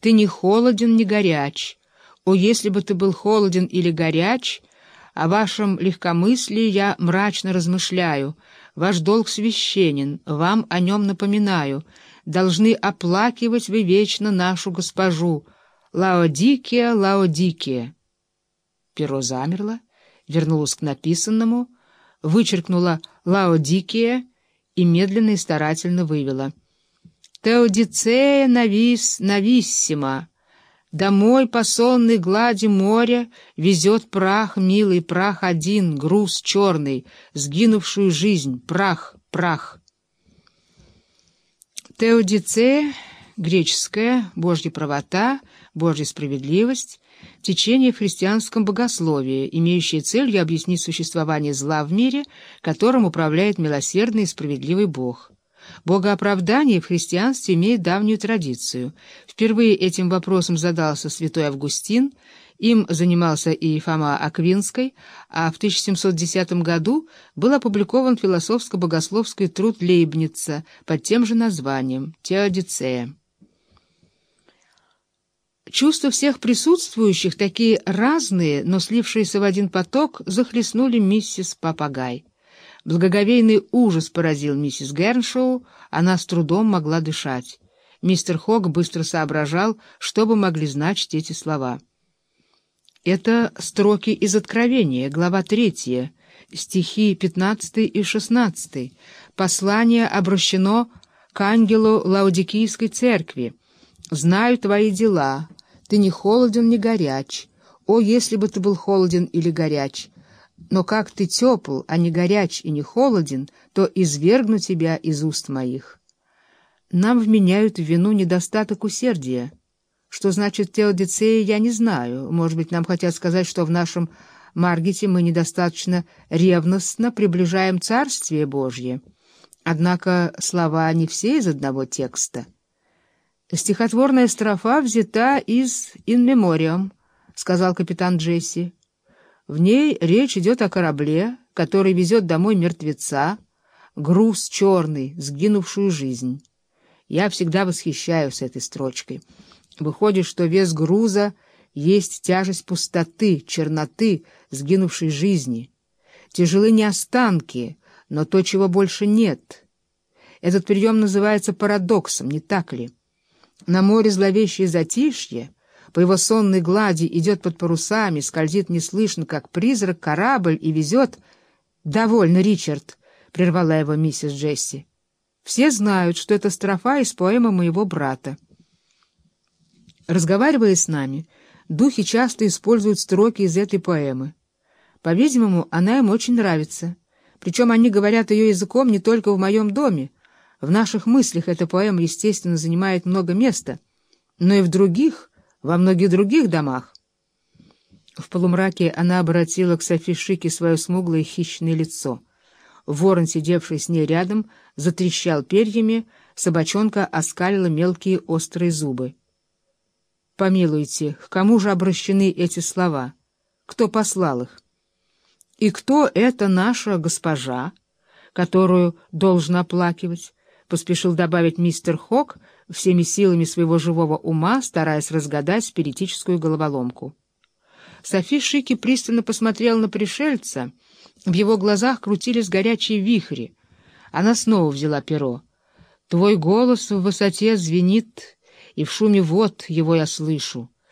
ты не холоден, не горяч. О, если бы ты был холоден или горяч, о вашем легкомыслии я мрачно размышляю, ваш долг священен, вам о нем напоминаю, должны оплакивать вы вечно нашу госпожу. Лаодикия, Лаодикия. Перо замерло, вернулось к написанному, вычеркнула Лаодикия и медленно и старательно вывела. «Теодицея навис нависсима». Домой по сонной глади моря везет прах, милый прах один, груз черный, сгинувшую жизнь, прах, прах. Теодицея, греческая, Божья правота, Божья справедливость, течение в христианском богословии, имеющее целью объяснить существование зла в мире, которым управляет милосердный и справедливый Бог. Богооправдание в христианстве имеет давнюю традицию. Впервые этим вопросом задался святой Августин, им занимался и Фома Аквинской, а в 1710 году был опубликован философско-богословский труд Лейбница под тем же названием «Теодицея». Чувства всех присутствующих, такие разные, но слившиеся в один поток, захлестнули миссис Папагай. Благоговейный ужас поразил миссис Герншоу, она с трудом могла дышать. Мистер Хог быстро соображал, что бы могли значить эти слова. Это строки из Откровения, глава 3, стихи 15 и 16. Послание обращено к ангелу Лаудикийской церкви. «Знаю твои дела. Ты не холоден, не горяч. О, если бы ты был холоден или горяч!» Но как ты тепл, а не горяч и не холоден, то извергну тебя из уст моих. Нам вменяют в вину недостаток усердия. Что значит теодицея, я не знаю. Может быть, нам хотят сказать, что в нашем Маргите мы недостаточно ревностно приближаем Царствие Божье. Однако слова не все из одного текста. Стихотворная строфа взята из «In Memoriam», — сказал капитан Джесси. В ней речь идет о корабле, который везет домой мертвеца, груз черный, сгинувшую жизнь. Я всегда восхищаюсь этой строчкой. Выходит, что вес груза есть тяжесть пустоты, черноты, сгинувшей жизни. Тяжелы не останки, но то, чего больше нет. Этот прием называется парадоксом, не так ли? На море зловещее затишье — по его сонной глади идет под парусами, скользит неслышно, как призрак, корабль и везет... — Довольно, Ричард, — прервала его миссис Джесси. — Все знают, что это строфа из поэмы моего брата. Разговаривая с нами, духи часто используют строки из этой поэмы. По-видимому, она им очень нравится. Причем они говорят ее языком не только в моем доме. В наших мыслях эта поэма, естественно, занимает много места, но и в других во многих других домах. В полумраке она обратила к Софи Шике свое смуглое хищное лицо. Ворон, сидевший с ней рядом, затрещал перьями, собачонка оскалила мелкие острые зубы. «Помилуйте, к кому же обращены эти слова? Кто послал их? И кто эта наша госпожа, которую должен оплакивать?» — поспешил добавить мистер Хок — всеми силами своего живого ума, стараясь разгадать спиритическую головоломку. Софи Шики пристально посмотрел на пришельца, в его глазах крутились горячие вихри. Она снова взяла перо. «Твой голос в высоте звенит, и в шуме вод его я слышу.